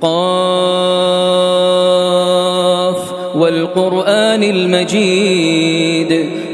قاف والقرآن المجيد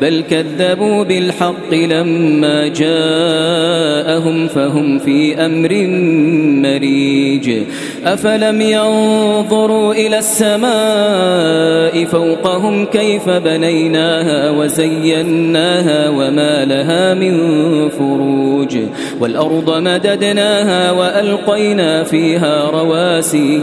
بل كذبوا بالحق لما جاءهم فهم في أمر مريج. أفلم ينظروا إلى السماء فوقهم كيف بنيناها وزيناها وما لها من فروج. والأرض مددناها وألقينا فيها رواسي.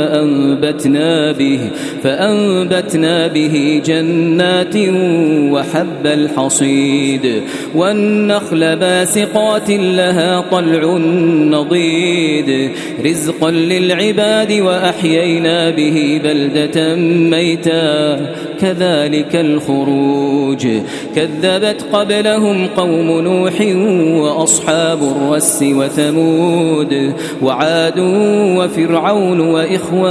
فأنبتنا به فأنبتنا به جنات وحب الحصيد. والنخل باسقات لها طلع نضيد. رزقا للعباد وأحيينا به بلدة ميتا. كذلك الخروج. كذبت قبلهم قوم نوح وأصحاب الرس وثمود. وعاد وفرعون وإخوان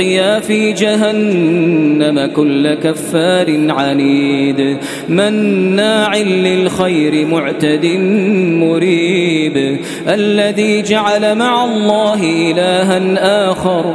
ألقيا في جهنم كل كفار عنيد. مناع للخير معتد مريب. الذي جعل مع الله إلها آخر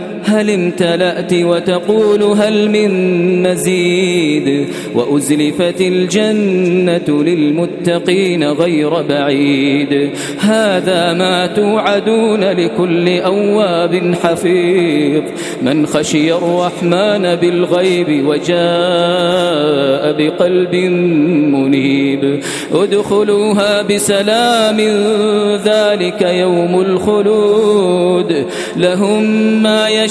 هل امتلأت وتقول هل من مزيد وأزلفت الجنة للمتقين غير بعيد هذا ما توعدون لكل أواب حفيظ من خشي الرحمن بالغيب وجاء بقلب منيب ادخلوها بسلام ذلك يوم الخلود لهم ما يشاءون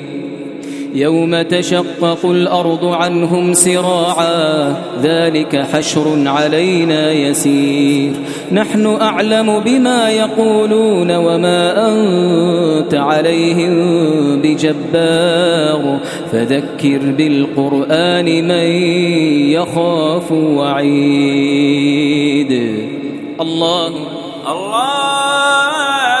يوم تشقق الأرض عنهم سراعا ذلك حشر علينا يسير. نحن أعلم بما يقولون وما أنت عليهم بجبار. فذكر بالقرآن من يخاف وعيد. الله الله